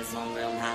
This one will have